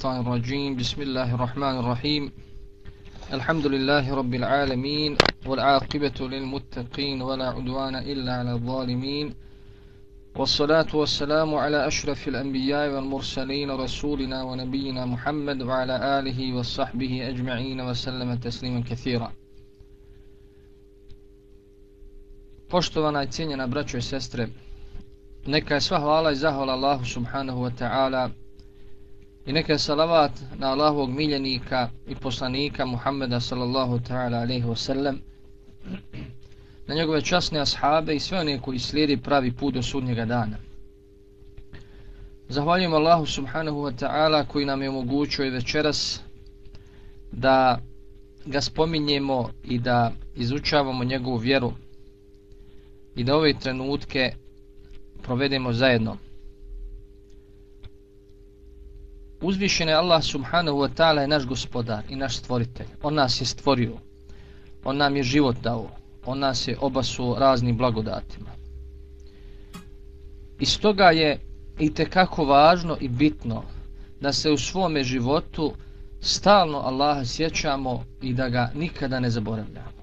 الشيطان الرجيم. بسم الله الرحمن الرحيم. الحمد لله رب العالمين والعاقبة للمتقين ولا عدوان إلا على الظالمين. والصلاة والسلام على أشرف الأنبياء والمرسلين رسولنا ونبينا محمد وعلى آله وصحبه أجمعين وسلم تسليما كثيرا. Poštovana i cijenjena braćo i sestre, neka je sva hvala i zahvala Allahu subhanahu wa ta'ala i neka salavat na Allahovog miljenika i poslanika Muhammeda sallallahu ta'ala alaihi wa sallam na njegove časne ashabe i sve one koji slijedi pravi put do sudnjega dana. Zahvaljujem Allahu subhanahu wa ta'ala koji nam je omogućio i večeras da ga spominjemo i da izučavamo njegovu vjeru i da ove trenutke provedemo zajedno. Uzvišen je Allah subhanahu wa ta'ala je naš gospodar i naš stvoritelj. On nas je stvorio. On nam je život dao. On nas je obasuo raznim blagodatima. I stoga je i kako važno i bitno da se u svome životu stalno Allaha sjećamo i da ga nikada ne zaboravljamo.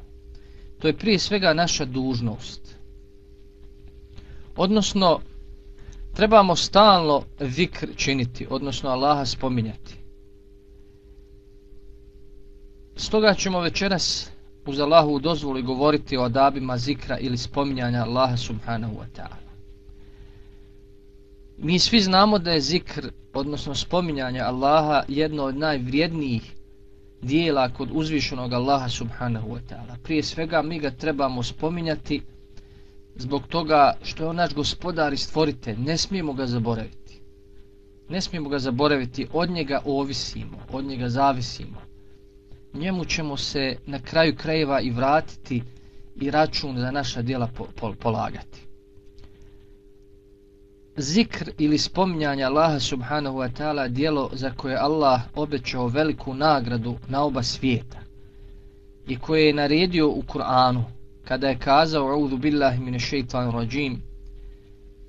To je prije svega naša dužnost. Odnosno, trebamo stalno zikr činiti, odnosno Allaha spominjati. Stoga ćemo večeras uz Allahu dozvoli govoriti o adabima zikra ili spominjanja Allaha subhanahu wa ta'ala. Mi svi znamo da je zikr, odnosno spominjanje Allaha, jedno od najvrijednijih dijela kod uzvišenog Allaha subhanahu wa ta'ala. Prije svega mi ga trebamo spominjati zbog toga što je on naš gospodar i stvoritelj, ne smijemo ga zaboraviti. Ne smijemo ga zaboraviti, od njega ovisimo, od njega zavisimo. Njemu ćemo se na kraju krajeva i vratiti i račun za naša djela po, po, polagati. Zikr ili spominjanje Allaha subhanahu wa ta'ala dijelo za koje Allah obećao veliku nagradu na oba svijeta i koje je naredio u Kur'anu kada je kazao a'udhu billahi mine shaitan rajim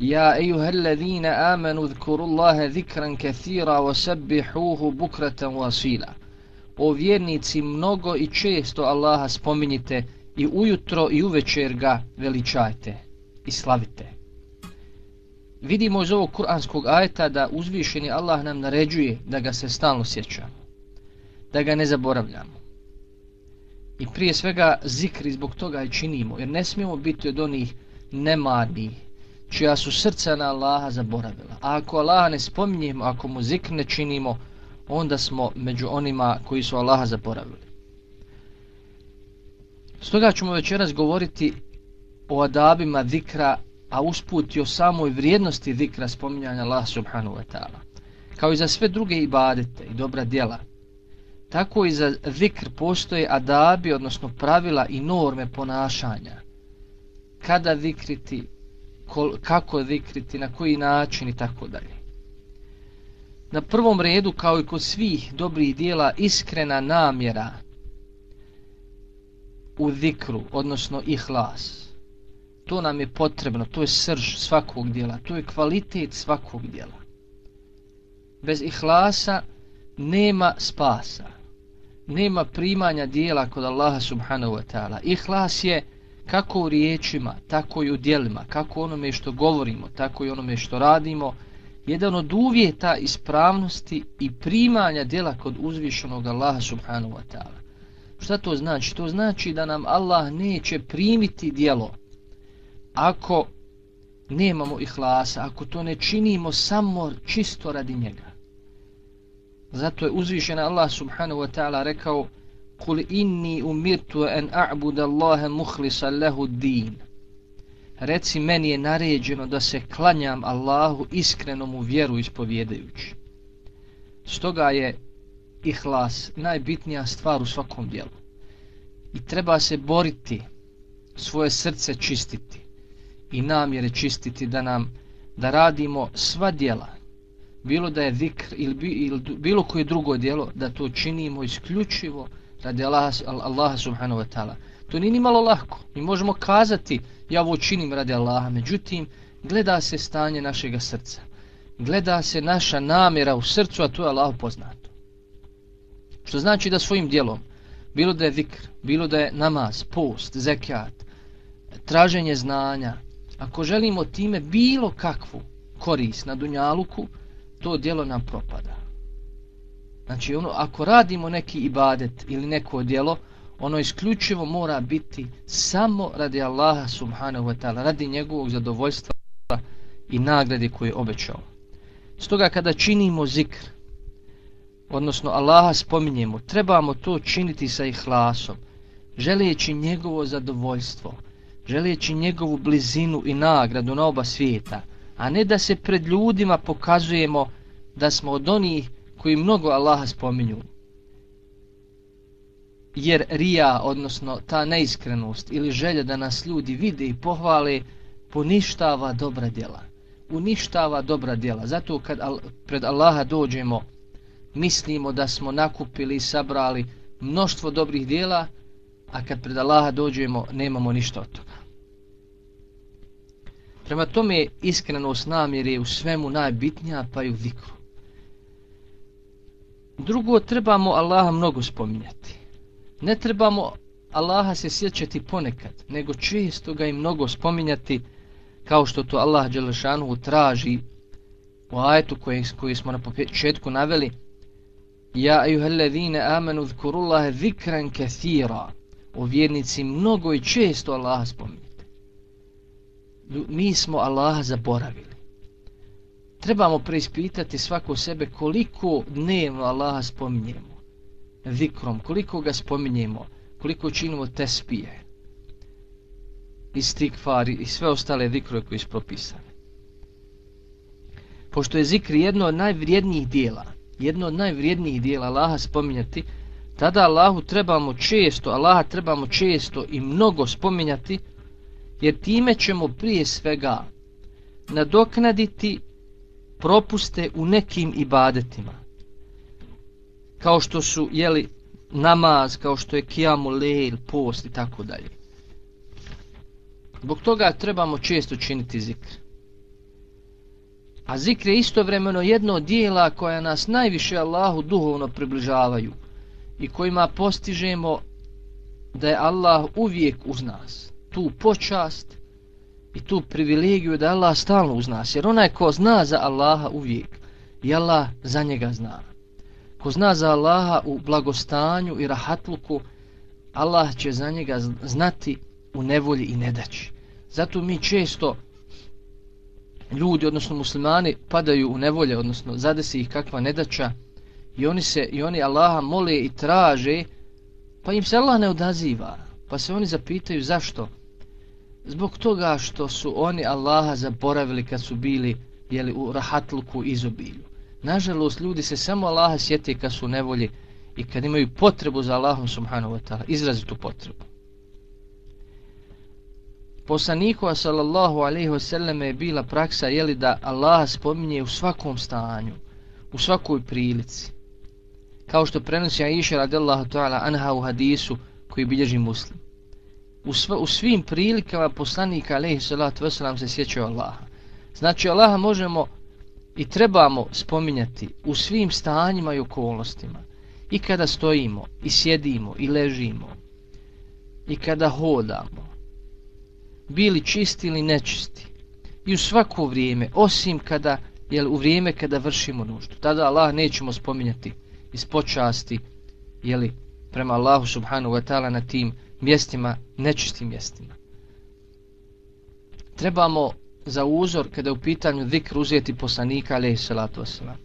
Ja ejuhalladzina amanu dhkuru Allahe zikran kathira wasabbihuhu bukratan wa asila O vjernici mnogo i često Allaha spominjite i ujutro i uvečer ga veličajte i slavite. Vidimo iz ovog kuranskog ajeta da uzvišeni Allah nam naređuje da ga se stalno sjećamo, da ga ne zaboravljamo. I prije svega zikri zbog toga i činimo, jer ne smijemo biti od onih nemarnih, čija su srca na Allaha zaboravila. A ako Allaha ne spominjemo, ako mu zikr ne činimo, onda smo među onima koji su Allaha zaboravili. Stoga ćemo večeras govoriti o adabima zikra, a usput i o samoj vrijednosti zikra spominjanja Allaha subhanahu wa ta'ala. Kao i za sve druge ibadete i dobra djela, tako i za zikr postoje adabi, odnosno pravila i norme ponašanja. Kada zikriti, kol, kako zikriti, na koji način i tako dalje. Na prvom redu, kao i kod svih dobrih dijela, iskrena namjera u zikru, odnosno ihlas. To nam je potrebno, to je srž svakog dijela, to je kvalitet svakog dijela. Bez ihlasa nema spasa nema primanja dijela kod Allaha subhanahu wa ta'ala. Ihlas je kako u riječima, tako i u dijelima, kako onome što govorimo, tako i onome što radimo, jedan od uvjeta ispravnosti i primanja dijela kod uzvišenog Allaha subhanahu wa ta'ala. Šta to znači? To znači da nam Allah neće primiti dijelo ako nemamo ihlasa, ako to ne činimo samo čisto radi njega. Zato je uzvišen Allah subhanahu wa ta'ala rekao Kul inni umirtu en a'bud Allahe muhlisa lehu din. Reci meni je naređeno da se klanjam Allahu iskreno mu vjeru ispovjedajući. Stoga je ihlas najbitnija stvar u svakom dijelu. I treba se boriti, svoje srce čistiti i namjere čistiti da nam da radimo sva dijela bilo da je zikr ili, bi, ili bilo koje drugo djelo, da to činimo isključivo radi Allaha, Allaha subhanahu wa ta'ala. To nije ni malo lahko. Mi možemo kazati, ja ovo činim radi Allaha, međutim, gleda se stanje našeg srca. gleda se naša namjera u srcu, a to je Allah poznato. Što znači da svojim djelom, bilo da je zikr, bilo da je namaz, post, zekijat, traženje znanja, ako želimo time bilo kakvu korist na dunjaluku, to djelo nam propada. Znači, ono, ako radimo neki ibadet ili neko djelo, ono isključivo mora biti samo radi Allaha subhanahu wa ta'ala, radi njegovog zadovoljstva i nagrade koje je obećao. Stoga kada činimo zikr, odnosno Allaha spominjemo, trebamo to činiti sa ihlasom, želeći njegovo zadovoljstvo, želeći njegovu blizinu i nagradu na oba svijeta, a ne da se pred ljudima pokazujemo da smo od onih koji mnogo Allaha spominju. Jer rija, odnosno ta neiskrenost ili želja da nas ljudi vide i pohvale, poništava dobra djela. Uništava dobra djela. Zato kad pred Allaha dođemo, mislimo da smo nakupili i sabrali mnoštvo dobrih djela, a kad pred Allaha dođemo, nemamo ništa od toga. Prema tome, iskrenost namjere je u svemu najbitnija, pa i u zikru. Drugo, trebamo Allaha mnogo spominjati. Ne trebamo Allaha se sjećati ponekad, nego često ga i mnogo spominjati, kao što to Allah Đelešanu traži u ajetu koji, koji smo na početku naveli. Ja ajuhallazine amenu zkurullahe zikran kathira. O vjernici mnogo i često Allaha spominjati. Mi smo Allaha zaboravili trebamo preispitati svako sebe koliko dnevno Allaha spominjemo zikrom, koliko ga spominjemo, koliko činimo tespije i stikfari i sve ostale zikrove koji su propisane. Pošto je zikr jedno od najvrijednijih dijela, jedno od najvrijednijih dijela Allaha spominjati, tada Allahu trebamo često, Allaha trebamo često i mnogo spominjati, jer time ćemo prije svega nadoknaditi propuste u nekim ibadetima. Kao što su, jeli, namaz, kao što je kijamu lejl, post i tako dalje. Zbog toga trebamo često činiti zikr. A zikr je istovremeno jedno od dijela koja nas najviše Allahu duhovno približavaju i kojima postižemo da je Allah uvijek uz nas. Tu počast i tu privilegiju da Allah stalno uz nas. Jer onaj ko zna za Allaha uvijek, i Allah za njega zna. Ko zna za Allaha u blagostanju i rahatluku, Allah će za njega znati u nevolji i nedaći. Zato mi često ljudi, odnosno muslimani, padaju u nevolje, odnosno zadesi ih kakva nedaća i oni se i oni Allaha mole i traže, pa im se Allah ne odaziva. Pa se oni zapitaju zašto? Zbog toga što su oni Allaha zaboravili kad su bili jeli, u rahatluku izobilju. Nažalost, ljudi se samo Allaha sjeti kad su nevolji i kad imaju potrebu za Allahom subhanahu wa ta'ala, izrazitu potrebu. Poslanikova sallallahu alaihi wasallam je bila praksa jeli da Allaha spominje u svakom stanju, u svakoj prilici. Kao što prenosi Aisha radijallahu ta'ala anha u hadisu koji bilježi muslim u, sv u svim prilikama poslanika alaihi salatu wasalam se sjećao Allaha. Znači Allaha možemo i trebamo spominjati u svim stanjima i okolnostima. I kada stojimo, i sjedimo, i ležimo, i kada hodamo, bili čisti ili nečisti, i u svako vrijeme, osim kada, jel, u vrijeme kada vršimo nuždu. Tada Allah nećemo spominjati iz počasti, jeli, prema Allahu subhanahu wa ta'ala na tim mjestima, nečistim mjestima. Trebamo za uzor kada je u pitanju zikr uzeti poslanika alaihi salatu wasalam.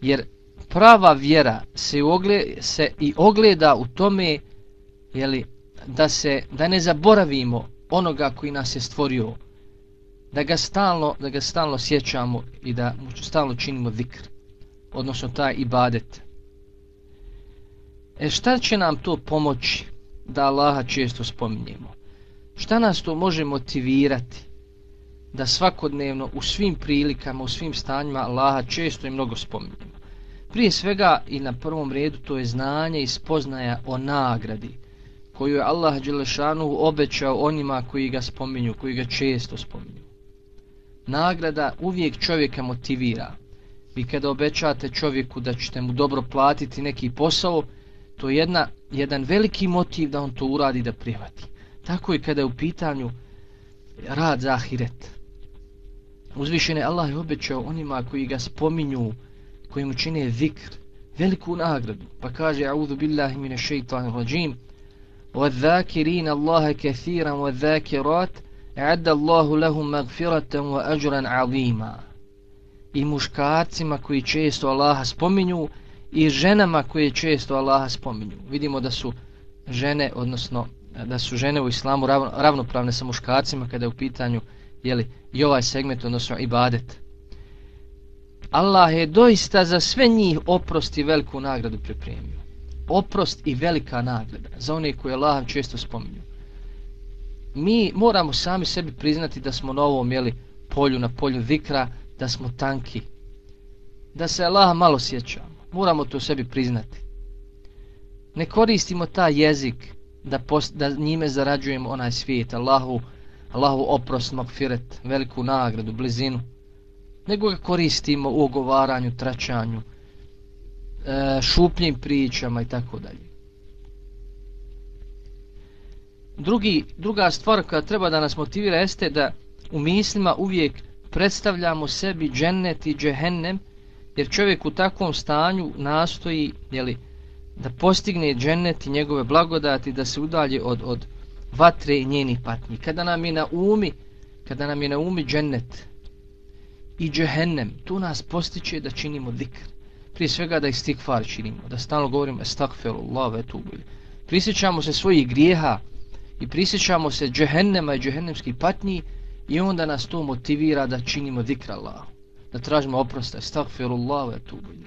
Jer prava vjera se, ogleda, se i ogleda u tome jeli, da se da ne zaboravimo onoga koji nas je stvorio da ga stalno da ga stalno sjećamo i da mu stalno činimo zikr odnosno taj ibadet e šta će nam to pomoći da Allaha često spominjemo. Šta nas to može motivirati da svakodnevno u svim prilikama, u svim stanjima Allaha često i mnogo spominjemo? Prije svega i na prvom redu to je znanje i spoznaja o nagradi koju je Allah Đelešanu obećao onima koji ga spominju, koji ga često spominju. nagrada uvijek čovjeka motivira. Vi kada obećate čovjeku da ćete mu dobro platiti neki posao, to je jedna, jedan veliki motiv da on to uradi da prihvati. Tako i kada je u pitanju rad za ahiret. Uzvišene Allah je obećao onima koji ga spominju, koji mu čine zikr, veliku nagradu. Pa kaže, a'udhu billahi mine šeitan rajim, وَالذَّاكِرِينَ اللَّهَ كَثِيرًا وَالذَّاكِرَاتِ اَعَدَّ اللَّهُ لَهُمْ مَغْفِرَةً وَأَجْرًا عَظِيمًا I muškarcima koji često Allaha spominju i ženama koje često Allaha spominju. Vidimo da su žene, odnosno da su žene u islamu ravnopravne sa muškarcima kada je u pitanju jeli, i ovaj segment, odnosno ibadet. Allah je doista za sve njih oprost i veliku nagradu pripremio. Oprost i velika nagrada za one koje Allah često spominju. Mi moramo sami sebi priznati da smo na ovom jeli, polju, na polju vikra, da smo tanki. Da se Allah malo sjećamo. Moramo to sebi priznati. Ne koristimo ta jezik da, post, da njime zarađujemo onaj svijet, Allahu, Allahu oprost, magfiret, veliku nagradu, blizinu, nego ga koristimo u ogovaranju, tračanju, e, šupljim pričama i tako dalje. Drugi, druga stvar koja treba da nas motivira jeste da u mislima uvijek predstavljamo sebi džennet i džehennem, jer čovjek u takvom stanju nastoji, jeli, da postigne džennet i njegove blagodati, da se udalje od, od vatre i njenih patnji. Kada nam je na umi, kada nam je na umi džennet i džehennem, tu nas postiče da činimo dikr. Prije svega da istikfar činimo, da stalno govorimo estakfirullah ve tubil. Prisjećamo se svojih grijeha i prisjećamo se džehennema i džehennemskih patnji i onda nas to motivira da činimo dikr Allahu. Da tražimo oprosta, estakfirullah ve tubil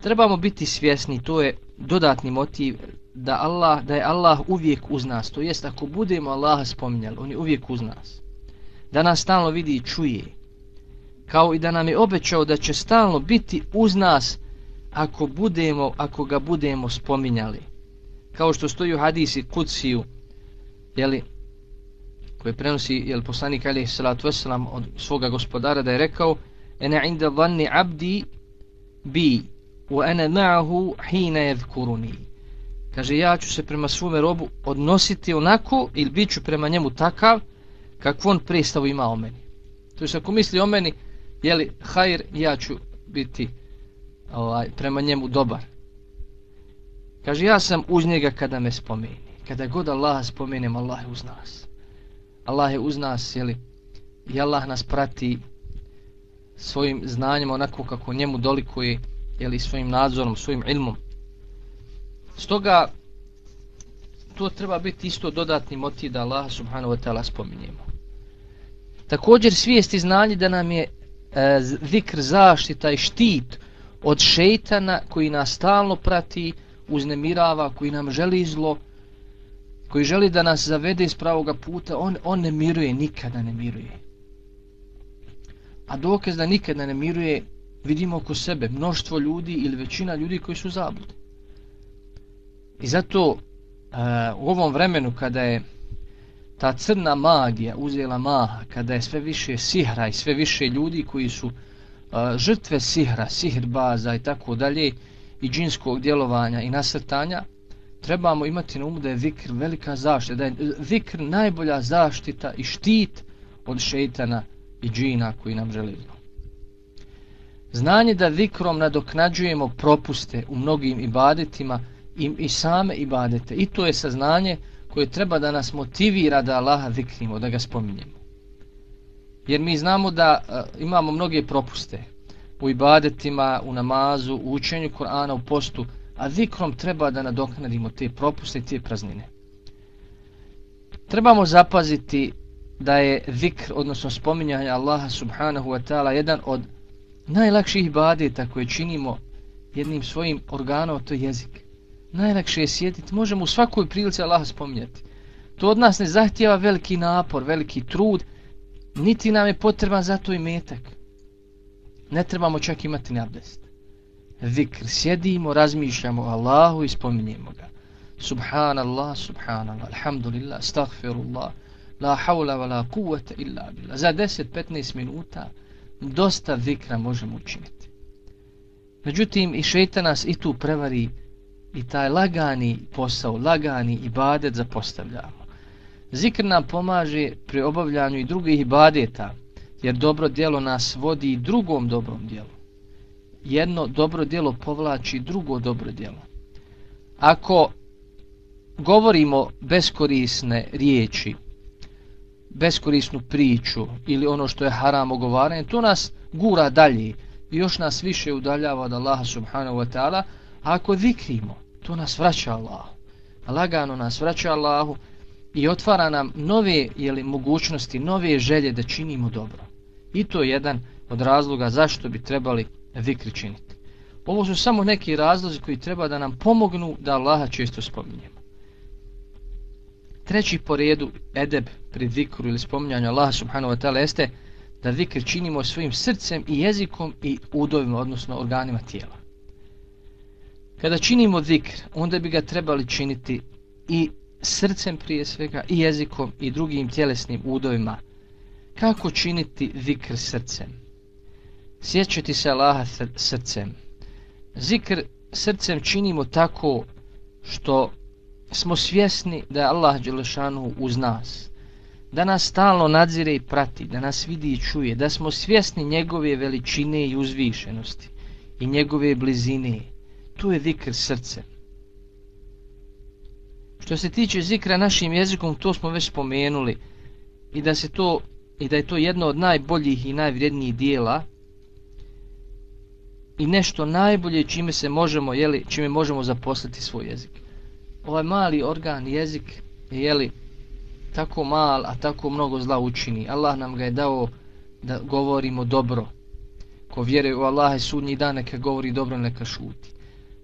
trebamo biti svjesni, to je dodatni motiv da Allah da je Allah uvijek uz nas. To jest ako budemo Allaha spominjali, on je uvijek uz nas. Da nas stalno vidi i čuje. Kao i da nam je obećao da će stalno biti uz nas ako budemo ako ga budemo spominjali. Kao što stoji u hadisi kuciju, jeli, koje prenosi jel, poslanik alejhi Salatu vesselam od svoga gospodara da je rekao Ene inda dhanni abdi bi wa ana ma'ahu hina yadhkuruni. Kaže ja ću se prema svome robu odnositi onako ili biću prema njemu takav kako on predstavu ima o meni. To jest ako misli o meni je li hajr ja ću biti ovaj, prema njemu dobar. Kaže ja sam uz njega kada me spomeni. Kada god Allah spomenem Allah je uz nas. Allah je uz nas je li i Allah nas prati svojim znanjem onako kako njemu dolikuje jeli, svojim nadzorom, svojim ilmom. Stoga, to treba biti isto dodatni motiv da Allah subhanahu wa ta'ala spominjemo. Također svijesti znanje da nam je e, zikr zaštita i štit od šeitana koji nas stalno prati, uznemirava, koji nam želi zlo, koji želi da nas zavede iz pravoga puta, on, on ne miruje, nikada ne miruje. A dokaz da nikada ne miruje vidimo oko sebe mnoštvo ljudi ili većina ljudi koji su zabludi. I zato uh, u ovom vremenu kada je ta crna magija uzela maha, kada je sve više sihra i sve više ljudi koji su uh, žrtve sihra, sihrbaza i tako dalje i džinskog djelovanja i nasrtanja, trebamo imati na umu da je zikr velika zaštita, da je zikr najbolja zaštita i štit od šeitana i džina koji nam žele zlo. Znanje da zikrom nadoknađujemo propuste u mnogim ibadetima i, i same ibadete. I to je saznanje koje treba da nas motivira da Allaha zikrimo, da ga spominjemo. Jer mi znamo da uh, imamo mnoge propuste u ibadetima, u namazu, u učenju Korana, u postu, a zikrom treba da nadoknadimo te propuste i te praznine. Trebamo zapaziti da je zikr, odnosno spominjanje Allaha subhanahu wa ta'ala, jedan od najlakših ibadeta koje činimo jednim svojim organom, to je jezik. Najlakše je sjetiti, možemo u svakoj prilici Allaha spominjati. To od nas ne zahtjeva veliki napor, veliki trud, niti nam je potreban za to i metak. Ne trebamo čak imati nabdest zikr, sjedimo, razmišljamo Allahu i spominjemo ga. Subhanallah, subhanallah, alhamdulillah, stagfirullah, La haula wa la kuvvete illa billah. Za 10-15 minuta dosta zikra možemo učiniti. Međutim, i šeitan nas i tu prevari i taj lagani posao, lagani ibadet zapostavljamo. Zikr nam pomaže pri obavljanju i drugih ibadeta, jer dobro djelo nas vodi i drugom dobrom djelu. Jedno dobro djelo povlači drugo dobro djelo. Ako govorimo beskorisne riječi, beskorisnu priču ili ono što je haram ogovaranje, to nas gura dalje i još nas više udaljava od Allaha subhanahu wa ta'ala. Ako zikrimo, to nas vraća Allahu. Lagano nas vraća Allahu i otvara nam nove jeli, mogućnosti, nove želje da činimo dobro. I to je jedan od razloga zašto bi trebali zikri činiti. Ovo su samo neki razlozi koji treba da nam pomognu da Allaha često spominjemo. Treći po redu edeb pri zikru ili spominjanju Allaha subhanahu wa ta'ala jeste da zikr činimo svojim srcem i jezikom i udovima, odnosno organima tijela. Kada činimo zikr, onda bi ga trebali činiti i srcem prije svega, i jezikom i drugim tjelesnim udovima. Kako činiti zikr srcem? Sjećati se Allaha srcem. Zikr srcem činimo tako što smo svjesni da je Allah Đelešanu uz nas. Da nas stalno nadzire i prati, da nas vidi i čuje, da smo svjesni njegove veličine i uzvišenosti i njegove blizine. Tu je zikr srcem. Što se tiče zikra našim jezikom, to smo već spomenuli i da se to i da je to jedno od najboljih i najvrijednijih dijela i nešto najbolje čime se možemo, jeli, čime možemo zaposliti svoj jezik ovaj mali organ, jezik, je jeli, tako mal, a tako mnogo zla učini. Allah nam ga je dao da govorimo dobro. Ko vjeruje u Allaha i sudnji dan, neka govori dobro, neka šuti.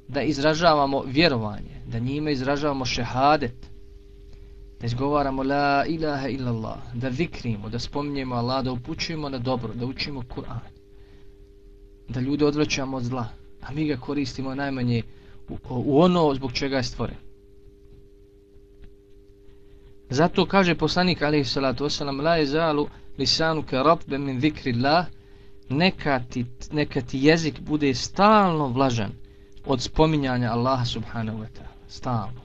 Da izražavamo vjerovanje, da njime izražavamo šehadet, da izgovaramo la ilaha illallah, da vikrimo, da spominjemo Allah, da upućujemo na dobro, da učimo Kur'an, da ljude odvraćamo od zla, a mi ga koristimo najmanje u, u ono zbog čega je stvoren. Zato kaže poslanik alejhi salatu vesselam la yazalu lisanuka rabban min zikrillah neka ti, neka ti jezik bude stalno vlažan od spominjanja Allaha subhanahu wa ta'ala. Stalno.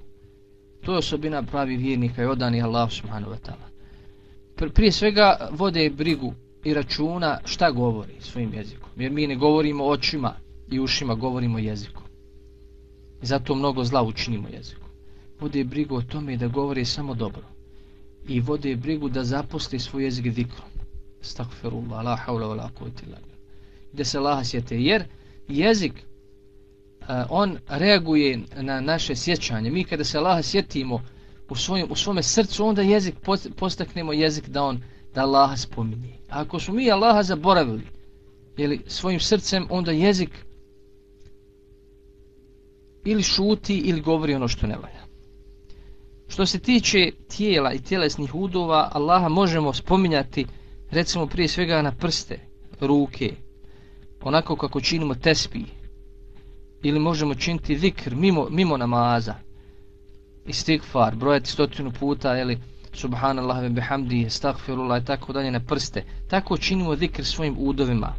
To je osobina pravi vjernika i odani Allah subhanahu wa ta'ala. Prije svega vode brigu i računa šta govori svojim jezikom. Jer mi ne govorimo očima i ušima, govorimo jezikom. I zato mnogo zla učinimo jezikom vode brigu o tome da govori samo dobro i vode brigu da zaposli svoj jezik dikrom. Stakfirullah, la haula wa la kuvvetila. Da se Allah sjete, jer jezik on reaguje na naše sjećanje. Mi kada se Allah sjetimo u, svojim, u svome srcu, onda jezik postaknemo jezik da on da Allah spominje. A ako smo mi Allaha zaboravili jeli, svojim srcem, onda jezik ili šuti ili govori ono što ne valja. Što se tiče tijela i tjelesnih udova, Allaha možemo spominjati recimo prije svega na prste, ruke, onako kako činimo tespi, ili možemo činiti zikr mimo, mimo namaza, istigfar, brojati stotinu puta, ili subhanallah ve bihamdi, stagfirullah i tako dalje na prste. Tako činimo zikr svojim udovima.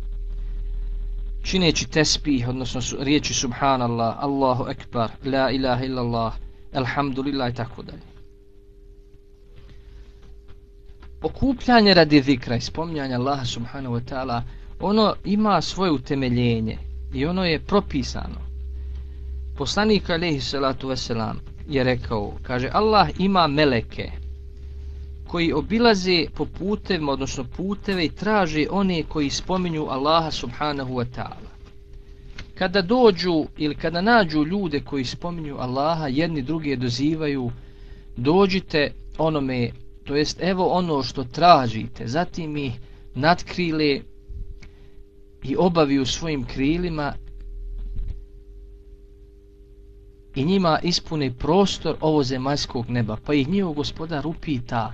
Čineći tespih, odnosno riječi subhanallah, Allahu ekbar, la ilaha illallah, alhamdulillah i tako dalje. Okupljanje radi zikra i spominjanja Allaha subhanahu wa ta'ala, ono ima svoje utemeljenje i ono je propisano. Poslanik alaihi salatu wasalam je rekao, kaže Allah ima meleke koji obilaze po putevima, odnosno puteve i traže one koji spominju Allaha subhanahu wa ta'ala. Kada dođu ili kada nađu ljude koji spominju Allaha, jedni druge dozivaju, dođite onome, to jest evo ono što tražite, zatim ih natkrile i obaviju svojim krilima i njima ispune prostor ovo zemaljskog neba, pa ih njihov gospodar upita,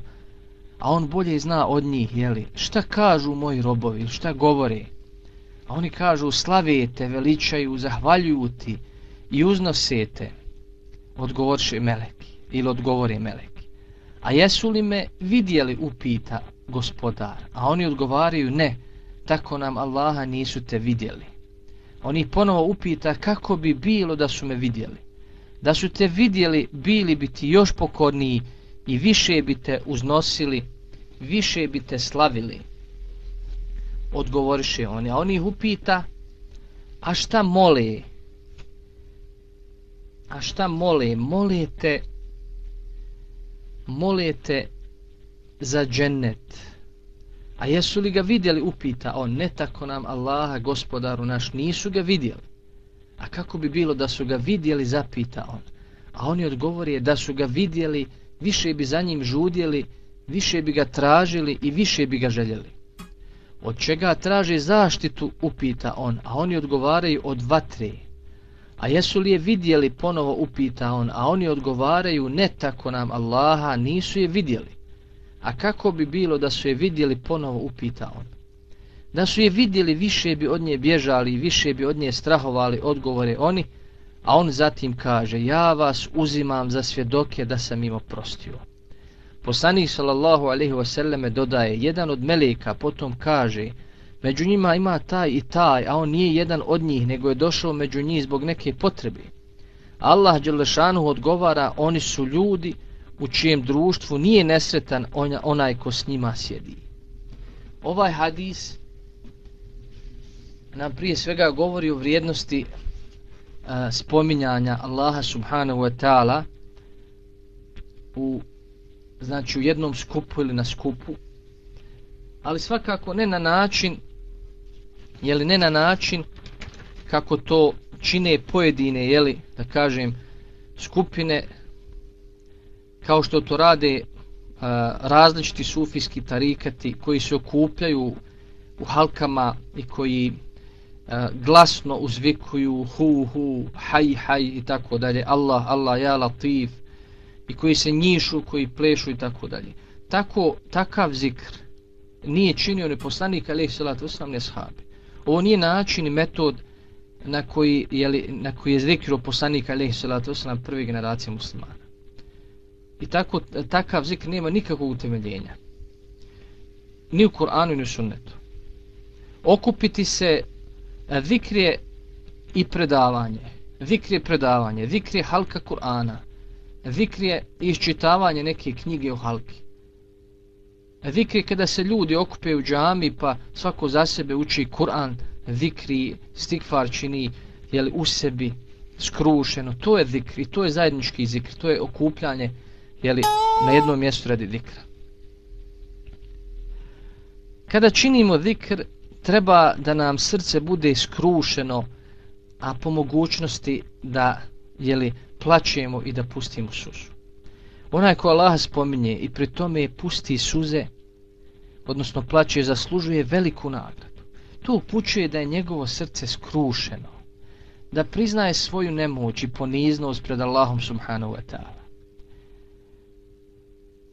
a on bolje zna od njih, jeli, šta kažu moji robovi, šta govore, A oni kažu slavijete, veličaju, zahvaljuju ti i uznosete, odgovorše meleki ili odgovore meleki. A jesu li me vidjeli, upita gospodar. A oni odgovaraju, ne, tako nam Allaha nisu te vidjeli. Oni ponovo upita, kako bi bilo da su me vidjeli. Da su te vidjeli, bili bi ti još pokorniji i više bi te uznosili, više bi te slavili. Odgovoriše oni, a oni ih upita, a šta mole? A šta mole? Molete, molete za džennet. A jesu li ga vidjeli? Upita on, ne tako nam Allaha, gospodaru naš, nisu ga vidjeli. A kako bi bilo da su ga vidjeli, zapita on. A oni odgovori da su ga vidjeli, više bi za njim žudjeli, više bi ga tražili i više bi ga željeli. Od čega traži zaštitu, upita on, a oni odgovaraju od vatre. A jesu li je vidjeli, ponovo upita on, a oni odgovaraju, ne tako nam Allaha, nisu je vidjeli. A kako bi bilo da su je vidjeli, ponovo upita on. Da su je vidjeli, više bi od nje bježali i više bi od nje strahovali, odgovore oni, a on zatim kaže, ja vas uzimam za svjedoke da sam im oprostio. Poslanik sallallahu alaihi wasallam dodaje, jedan od meleka potom kaže, među njima ima taj i taj, a on nije jedan od njih, nego je došao među njih zbog neke potrebe. Allah Đelešanu odgovara, oni su ljudi u čijem društvu nije nesretan onaj ko s njima sjedi. Ovaj hadis nam prije svega govori o vrijednosti spominjanja Allaha subhanahu wa ta'ala u znači u jednom skupu ili na skupu ali svakako ne na način jeli ne na način kako to čine pojedine jeli da kažem skupine kao što to rade a, različiti sufijski tarikati koji se okupljaju u halkama i koji Eh, glasno uzvikuju hu hu haj haj i tako dalje Allah Allah ja latif i koji se njišu, koji plešu i tako dalje. Tako, takav zikr nije činio ni poslanik, ali salatu osam ne shabi. Ovo nije način i metod na koji, jeli, na koji je zikrio poslanik, ali salatu osam prve generacije muslimana. I tako, takav zikr nema nikakvog utemeljenja. Ni u Koranu, ni u sunnetu. Okupiti se E, zikr je i predavanje. Zikr je predavanje. Zikr je halka Kur'ana. Zikr je iščitavanje neke knjige u halki. E, zikri kada se ljudi okupe u džami pa svako za sebe uči Kur'an, zikri, stikfar čini jeli, u sebi skrušeno. To je zikri, to je zajednički zikri, To je okupljanje jeli, na jednom mjestu radi zikra. Kada činimo zikr, treba da nam srce bude skrušeno, a po mogućnosti da jeli, plaćemo i da pustimo suzu. Onaj ko Allah spominje i pri tome pusti suze, odnosno plaće, zaslužuje veliku nagradu. To upućuje da je njegovo srce skrušeno, da priznaje svoju nemoć i poniznost pred Allahom subhanahu wa ta'ala.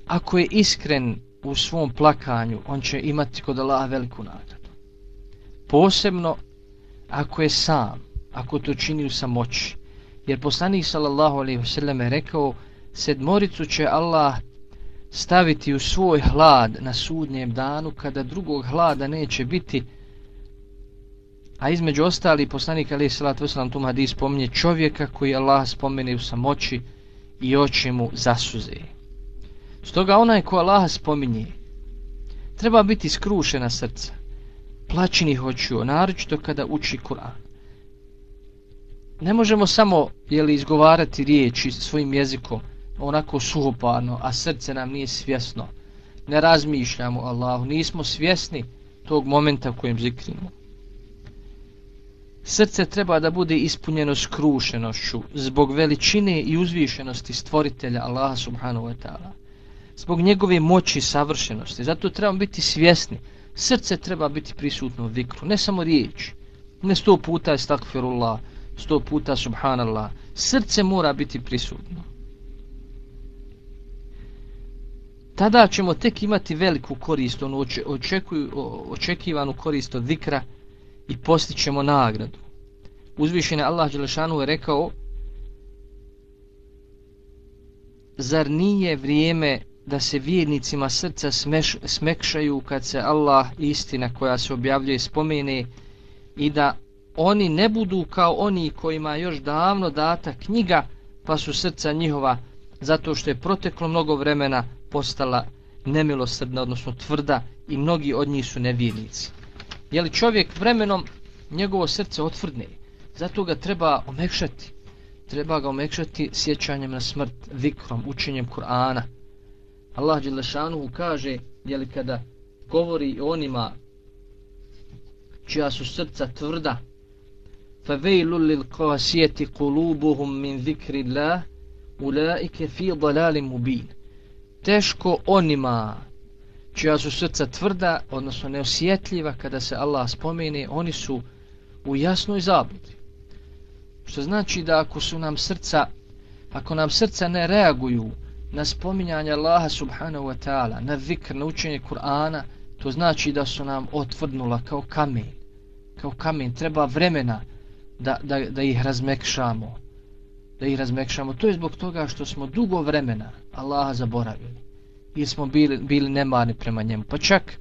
Ako je iskren u svom plakanju, on će imati kod Allaha veliku nagradu. Posebno ako je sam, ako to čini u samoći, Jer poslanik sallallahu alejhi ve sellem je rekao sedmoricu će Allah staviti u svoj hlad na sudnjem danu kada drugog hlada neće biti. A između ostali poslanik alejhi salatu vesselam tu hadis spominje čovjeka koji Allah spomene u samoći i oči mu zasuze. Stoga onaj ko Allaha spominje treba biti skrušena srca. Plaćini hoću, naročito kada uči Kur'an ne možemo samo jeli, izgovarati riječi svojim jezikom onako suhoparno, a srce nam nije svjesno. Ne razmišljamo Allahu, nismo svjesni tog momenta u kojem zikrimo. Srce treba da bude ispunjeno skrušenošću zbog veličine i uzvišenosti stvoritelja Allaha subhanahu wa ta'ala. Zbog njegove moći i savršenosti. Zato trebamo biti svjesni. Srce treba biti prisutno u vikru, ne samo riječ. Ne sto puta je stakfirullah, sto puta subhanallah. Srce mora biti prisutno. Tada ćemo tek imati veliku korist onu očekuju, očekivanu korist od dikra i postićemo nagradu. Uzvišene Allah Đelešanu je rekao zar nije vrijeme da se vjernicima srca smeš, smekšaju kad se Allah istina koja se objavljuje spomene i da oni ne budu kao oni kojima još davno data knjiga pa su srca njihova zato što je proteklo mnogo vremena postala nemilosrdna, odnosno tvrda i mnogi od njih su nevjernici. Je li čovjek vremenom njegovo srce otvrdne, zato ga treba omekšati. Treba ga omekšati sjećanjem na smrt, vikrom, učenjem Kur'ana. Allah Đelešanuhu kaže, je li kada govori onima čija su srca tvrda, فَوَيْلُ لِلْقَاسِيَةِ قُلُوبُهُمْ مِنْ ذِكْرِ اللَّهِ أُولَٰئِكَ فِي ضَلَالٍ مُبِينٍ Teško onima čija su srca tvrda, odnosno neosjetljiva kada se Allah spomene, oni su u jasnoj zabludi. Što znači da ako su nam srca, ako nam srca ne reaguju na spominjanje Allaha subhanahu wa ta'ala, na zikr, na učenje Kur'ana, to znači da su nam otvrdnula kao kamen. Kao kamen, treba vremena da, da, da ih razmekšamo. Da ih razmekšamo. To je zbog toga što smo dugo vremena Allaha zaboravili. Ili smo bili, bili nemarni prema njemu. Pa čak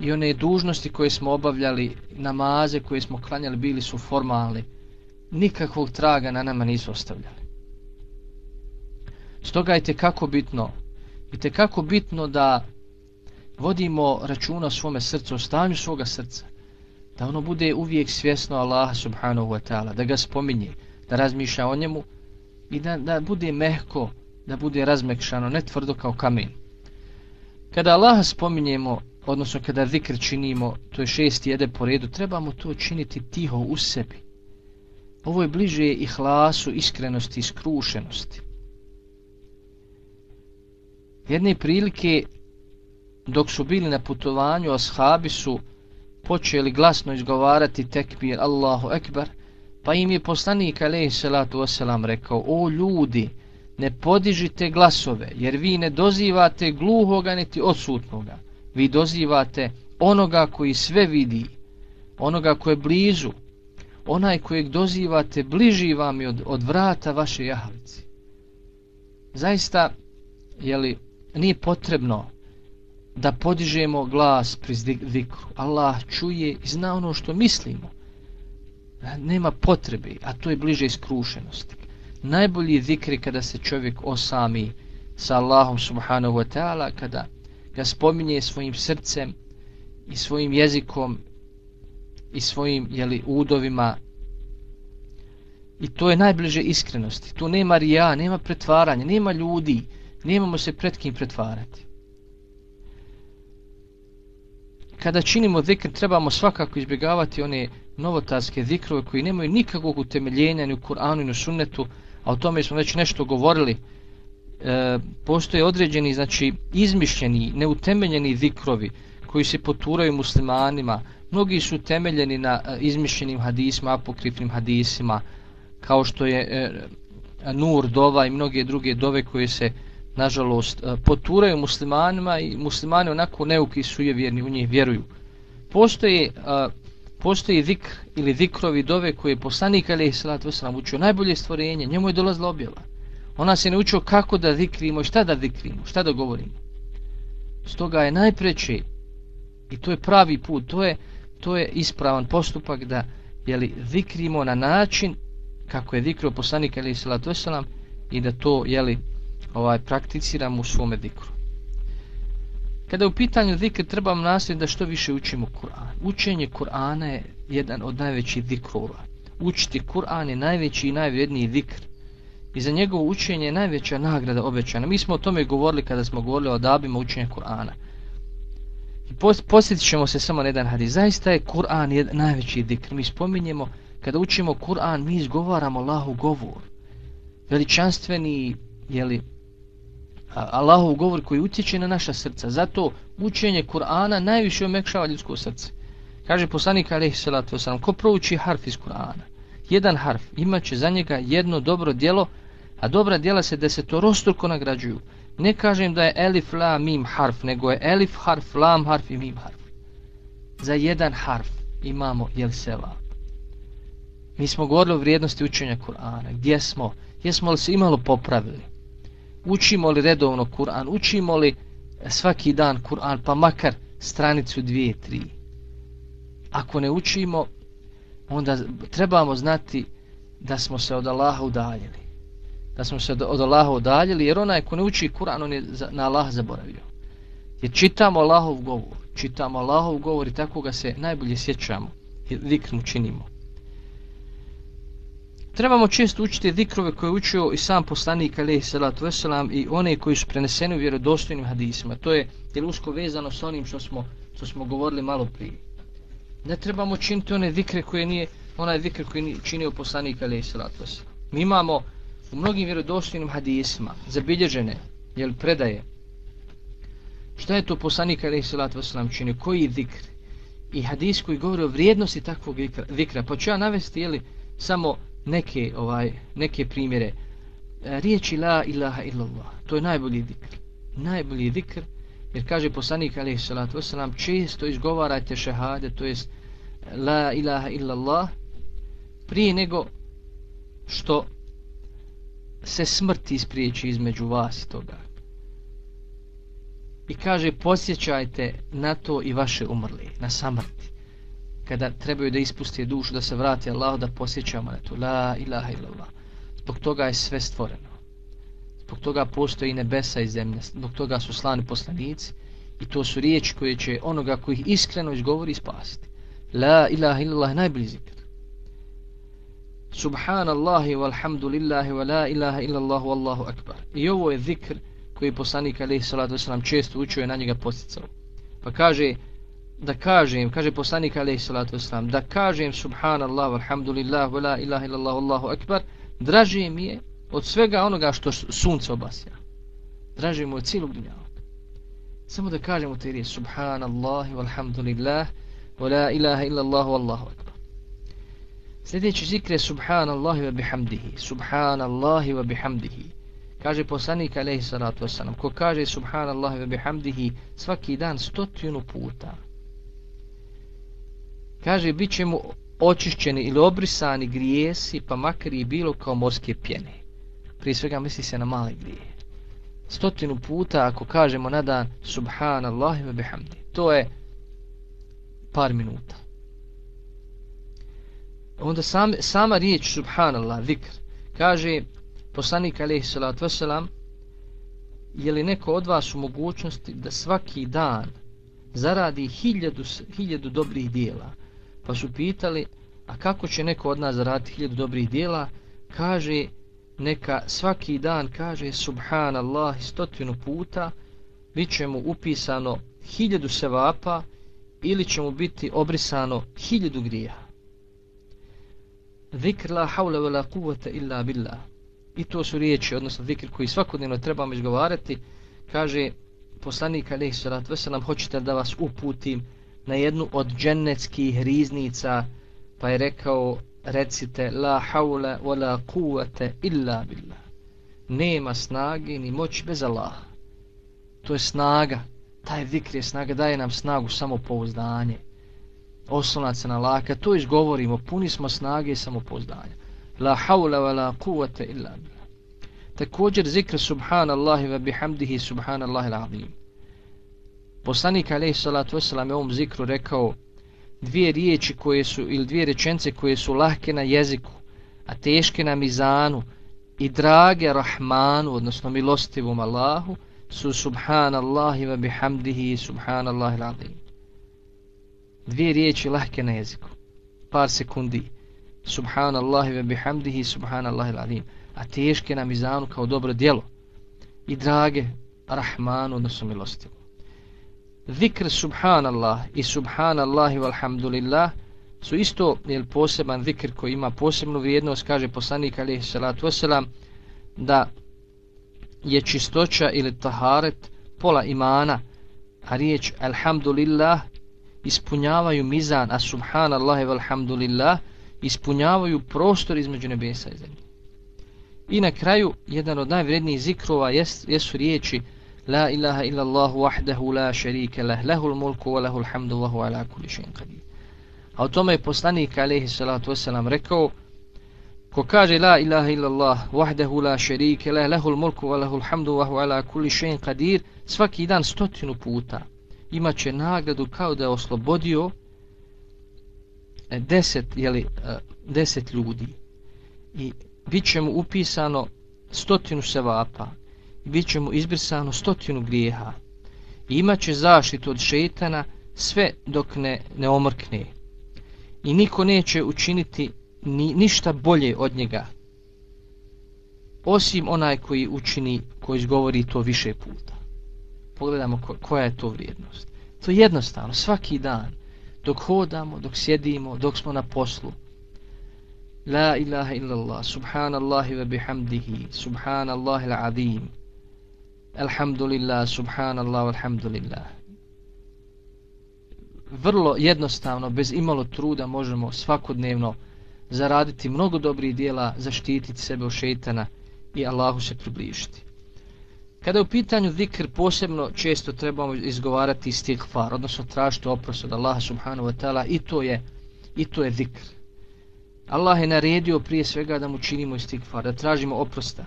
i one dužnosti koje smo obavljali, namaze koje smo klanjali, bili su formalni. Nikakvog traga na nama nisu ostavljali. Stoga je kako bitno, i kako bitno da vodimo računa o svome srcu, o stanju svoga srca da ono bude uvijek svjesno Allaha subhanahu wa ta'ala, da ga spominje, da razmišlja o njemu i da, da bude mehko, da bude razmekšano, ne tvrdo kao kamen. Kada Allaha spominjemo, odnosno kada zikr činimo, to je šesti jede po redu, trebamo to činiti tiho u sebi. Ovo je bliže ihlasu, iskrenosti i skrušenosti. Jedne prilike, dok su bili na putovanju, ashabi su počeli glasno izgovarati tekbir Allahu Ekber, pa im je poslanik alaihi salatu wasalam rekao, o ljudi, ne podižite glasove, jer vi ne dozivate gluhoga niti odsutnoga. Vi dozivate onoga koji sve vidi, onoga koji je blizu, onaj kojeg dozivate bliži vam je od, od vrata vaše jahalici. Zaista, jeli, nije potrebno da podižemo glas pri zikru. Allah čuje i zna ono što mislimo. E, nema potrebe, a to je bliže iskrušenosti. Najbolji zikri kada se čovjek osami sa Allahom subhanahu wa ta'ala, kada ga spominje svojim srcem i svojim jezikom i svojim jeli, udovima. I to je najbliže iskrenosti. Tu nema rija, nema pretvaranja, nema ljudi, nemamo se pred kim pretvarati. kada činimo zikr trebamo svakako izbjegavati one novotarske zikrove koji nemaju nikakvog utemeljenja ni u Kur'anu ni u sunnetu, a o tome smo već nešto govorili. E, postoje određeni, znači, izmišljeni, neutemeljeni zikrovi koji se poturaju muslimanima. Mnogi su temeljeni na e, izmišljenim hadisima, apokrifnim hadisima, kao što je e, Nur dova i mnoge druge dove koje se nažalost, e, poturaju muslimanima i muslimani onako neuki su je vjerni, u njih vjeruju. Postoje, e, postoji zikr ili zikrovi dove koje je poslanik alaih salatu wasalam učio najbolje stvorenje, njemu je dolazila objava. Ona se ne učio kako da zikrimo i šta da zikrimo, šta da govorimo. Stoga je najpreće i to je pravi put, to je, to je ispravan postupak da jeli, zikrimo na način kako je zikrio poslanik alaih salatu wasalam i da to jeli, ovaj prakticiramo u svome dikru. Kada je u pitanju zikr, trebam nastaviti da što više učimo Kur'an. Učenje Kur'ana je jedan od najvećih dikrova. Učiti Kur'an je najveći i najvredniji zikr. I za njegovo učenje je najveća nagrada obećana. Mi smo o tome govorili kada smo govorili o adabima učenja Kur'ana. I posjetit ćemo se samo na jedan hadis. Zaista je Kur'an najveći zikr. Mi spominjemo, kada učimo Kur'an, mi izgovaramo Allahu govor. Veličanstveni, jeli, Allahov govor koji utječe na naša srca. Zato učenje Kur'ana najviše omekšava ljudsko srce. Kaže poslanik alaihi salatu wasalam, ko prouči harf iz Kur'ana, jedan harf, imaće za njega jedno dobro djelo, a dobra djela se desetorostruko nagrađuju. Ne kažem da je elif, la, mim harf, nego je elif harf, lam harf i mim harf. Za jedan harf imamo jel seva. Mi smo govorili o vrijednosti učenja Kur'ana. Gdje smo? Jesmo li se imalo popravili? Učimo li redovno Kur'an, učimo li svaki dan Kur'an, pa makar stranicu dvije, tri. Ako ne učimo, onda trebamo znati da smo se od Allaha udaljili. Da smo se od Allaha udaljili, jer onaj ko ne uči Kur'an, on je na Allah zaboravio. Jer čitamo Allahov govor, čitamo Allahov govor i tako ga se najbolje sjećamo i zikr mu činimo. Trebamo često učiti zikrove koje je učio i sam poslanik alaihi salatu wasalam i one koji su preneseni u vjerodostojnim hadisima. To je jel, usko vezano s onim što smo, što smo govorili malo prije. Ne trebamo činiti one zikre koje nije onaj zikr koji nije činio poslanik alaihi salatu wasalam. Mi imamo u mnogim vjerodostojnim hadisima zabilježene jel predaje šta je to poslanik alaihi salatu wasalam činio, koji zikr i hadis koji govori o vrijednosti takvog zikra. Pa ću ja navesti jeli, samo neke ovaj neke primjere. E, riječi la ilaha illallah to je najbolji zikr najbolji zikr jer kaže poslanik alejhi salatu vesselam često izgovarajte šehade to jest la ilaha illallah prije nego što se smrt ispriječi između vas i toga. I kaže posjećajte na to i vaše umrli na samrti kada trebaju da ispuste dušu, da se vrati Allah, da posjećamo na to. La ilaha illallah. Zbog toga je sve stvoreno. Zbog toga postoji nebesa i zemlja. Zbog toga su slani poslanici. I to su riječi koje će onoga koji ih iskreno izgovori spasiti. La ilaha illallah najbolji zikr. Subhanallahi walhamdulillahi wa la ilaha illallah wallahu akbar. I ovo je zikr koji poslanik alaihi salatu wasalam često učio i na njega posticao. Pa kaže, da kažem, kaže poslanik alejhi salatu vesselam, da kažem subhanallah alhamdulillah, vela ilaha illallah wallahu akbar, draže mi je od svega onoga što sunce obasja. Draže mi je od cijelog dunjavog. Samo da kažemo te riječi subhanallah walhamdulillah vela ilaha illallah wallahu akbar. Sljedeći zikr je subhanallah wa bihamdihi. Subhanallah wa bihamdihi. Kaže poslanik alaihi salatu wasalam, ko kaže subhanallah wa bihamdihi svaki dan stotinu puta, kaže bit će mu očišćeni ili obrisani grijesi pa makar i bilo kao morske pjene. Prije svega misli se na male grije. Stotinu puta ako kažemo na dan subhanallah i bihamdi to je par minuta. Onda sam, sama riječ subhanallah vikr kaže poslanik alaihi salatu wasalam je li neko od vas u mogućnosti da svaki dan zaradi hiljadu, hiljadu dobrih dijela? Pa su pitali, a kako će neko od nas zaraditi hiljadu dobrih dijela, kaže, neka svaki dan kaže subhanallah stotinu puta, bit će mu upisano hiljadu sevapa ili će mu biti obrisano hiljadu grija. Zikr la hawla wa la kuvata illa billah. I to su riječi, odnosno zikr koji svakodnevno trebamo izgovarati, kaže poslanik alaihi salatu wasalam, hoćete da vas uputim na jednu od džennetskih riznica pa je rekao recite la haula wala kuvvete kuvate illa billah. Nema snage ni moći bez Allaha. To je snaga. Taj vikr je snaga daje nam snagu samo pouzdanje oslonac se na laka to izgovorimo puni smo snage i samopouzdanja. La haula wala kuvvete kuvate illa billah. Također zikr subhanallahi wa bihamdihi subhanallahi l'azim. Poslanik alaih salatu wasalam je ovom zikru rekao dvije riječi koje su ili dvije rečence koje su lahke na jeziku, a teške na mizanu i drage Rahmanu, odnosno milostivom Allahu, su subhanallahi wa bihamdihi subhanallahi l'azim. Dvije riječi lahke na jeziku. Par sekundi. Subhanallahi wa bihamdihi subhanallahi l'azim. A teške na mizanu kao dobro djelo. I drage Rahmanu, odnosno milostivom zikr subhanallah i subhanallahi walhamdulillah su isto jel, poseban zikr koji ima posebnu vrijednost, kaže poslanik alaihi salatu wasalam, da je čistoća ili taharet pola imana, a riječ alhamdulillah ispunjavaju mizan, a subhanallahi walhamdulillah ispunjavaju prostor između nebesa i zemlje. I na kraju, jedan od najvrednijih zikrova jes, jesu riječi La ilaha illa Allah wahdahu la sharika lah lahul mulku wa lahul hamdu wa huwa ala kulli shay'in qadir. A o tome je poslanik alejhi salatu vesselam rekao ko kaže la ilaha illallah wahdahu la sharika la lahul mulku wa lahul hamdu wa huwa ala kulli shay'in qadir svaki dan stotinu puta imaće nagradu kao da je oslobodio e, deset, jeli, e, deset ljudi i bit će mu upisano stotinu sevapa bit će mu izbrisano stotinu grijeha. I imaće zaštitu od šetana sve dok ne, ne omrkne. I niko neće učiniti ni, ništa bolje od njega. Osim onaj koji učini koji izgovori to više puta. Pogledamo ko, koja je to vrijednost. To je jednostavno svaki dan dok hodamo, dok sjedimo dok smo na poslu. La ilaha illallah, subhanallahi wa bihamdihi, subhanallahi l'azim, alhamdulillah, subhanallah, alhamdulillah. Vrlo jednostavno, bez imalo truda, možemo svakodnevno zaraditi mnogo dobrih dijela, zaštititi sebe od šeitana i Allahu se približiti. Kada je u pitanju zikr, posebno često trebamo izgovarati istighfar, odnosno tražiti oprost od Allaha subhanahu wa ta'ala i to je i to je zikr. Allah je naredio prije svega da mu činimo istighfar, da tražimo oprosta.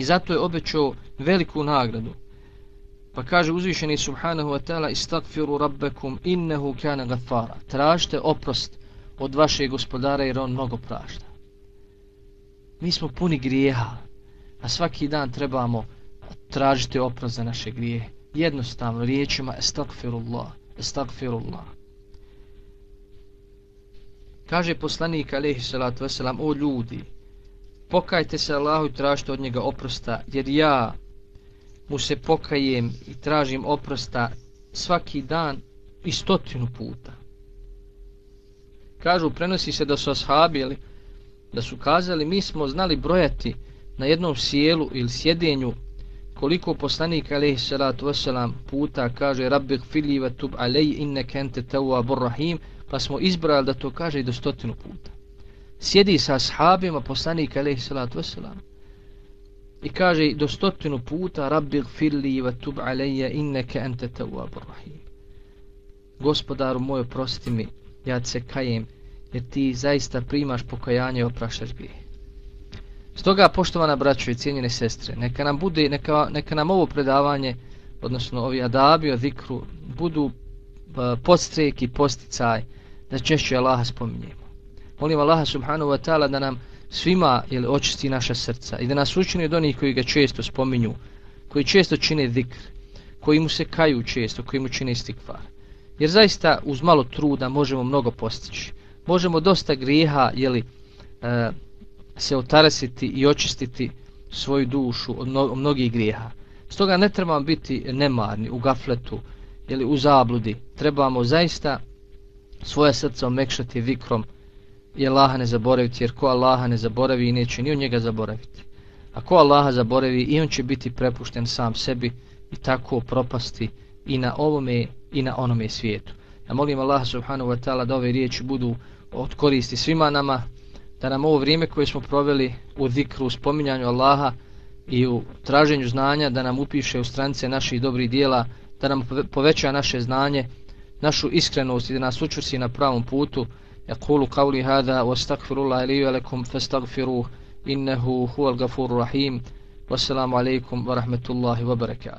I zato je obećao veliku nagradu. Pa kaže uzvišeni subhanahu wa ta'ala istagfiru rabbekum innehu kana gafara. Tražite oprost od vaše gospodara jer on mnogo prašta. Mi smo puni grijeha, a svaki dan trebamo tražiti oprost za naše grije. Jednostavno riječima estagfirullah, estagfirullah. Kaže poslanik alaihi salatu wasalam, o ljudi, pokajte se Allahu i tražite od njega oprosta, jer ja mu se pokajem i tražim oprosta svaki dan i stotinu puta. Kažu, prenosi se da su ashabili, da su kazali, mi smo znali brojati na jednom sjelu ili sjedenju koliko poslanik alejhi salatu vesselam puta kaže Rabbi gfili wa tub alej inne kente tawwabur rahim pa smo izbrali da to kaže i do stotinu puta. Sjedi sa ashabima poslanika alaihi salatu wasalam i kaže do stotinu puta Rabbi gfirli wa tub alej inneke ente tewa rahim Gospodaru moj oprosti mi ja se kajem jer ti zaista primaš pokajanje i oprašaš grije. Stoga, poštovana braćo i cijenjene sestre, neka nam bude, neka, neka nam ovo predavanje, odnosno ovi adabi o zikru, budu uh, podstrek i posticaj da češće Allaha spominjemo. Molim Allaha subhanahu wa ta'ala da nam svima ili očisti naša srca i da nas učini od onih koji ga često spominju, koji često čine zikr, koji mu se kaju često, koji mu čine istikvar. Jer zaista uz malo truda možemo mnogo postići. Možemo dosta grijeha, jeli, e, se otarasiti i očistiti svoju dušu od mnogih grijeha. Stoga ne trebamo biti nemarni u gafletu ili u zabludi. Trebamo zaista svoje srce omekšati vikrom i Allaha ne zaboraviti, jer ko Allaha ne zaboravi i neće ni on njega zaboraviti. A ko Allaha zaboravi i on će biti prepušten sam sebi i tako propasti i na ovome i na onome svijetu. Ja molim Allaha subhanahu wa ta'ala da ove riječi budu od koristi svima nama, da nam ovo vrijeme koje smo proveli u zikru, u spominjanju Allaha i u traženju znanja, da nam upiše u stranice naših dobrih dijela, da nam poveća naše znanje, našu iskrenost i da nas učusi na pravom putu. يقول قولي هذا واستغفر الله لي ولكم فاستغفروه إنه هو الغفور الرحيم. والسلام عليكم ورحمة الله وبركاته.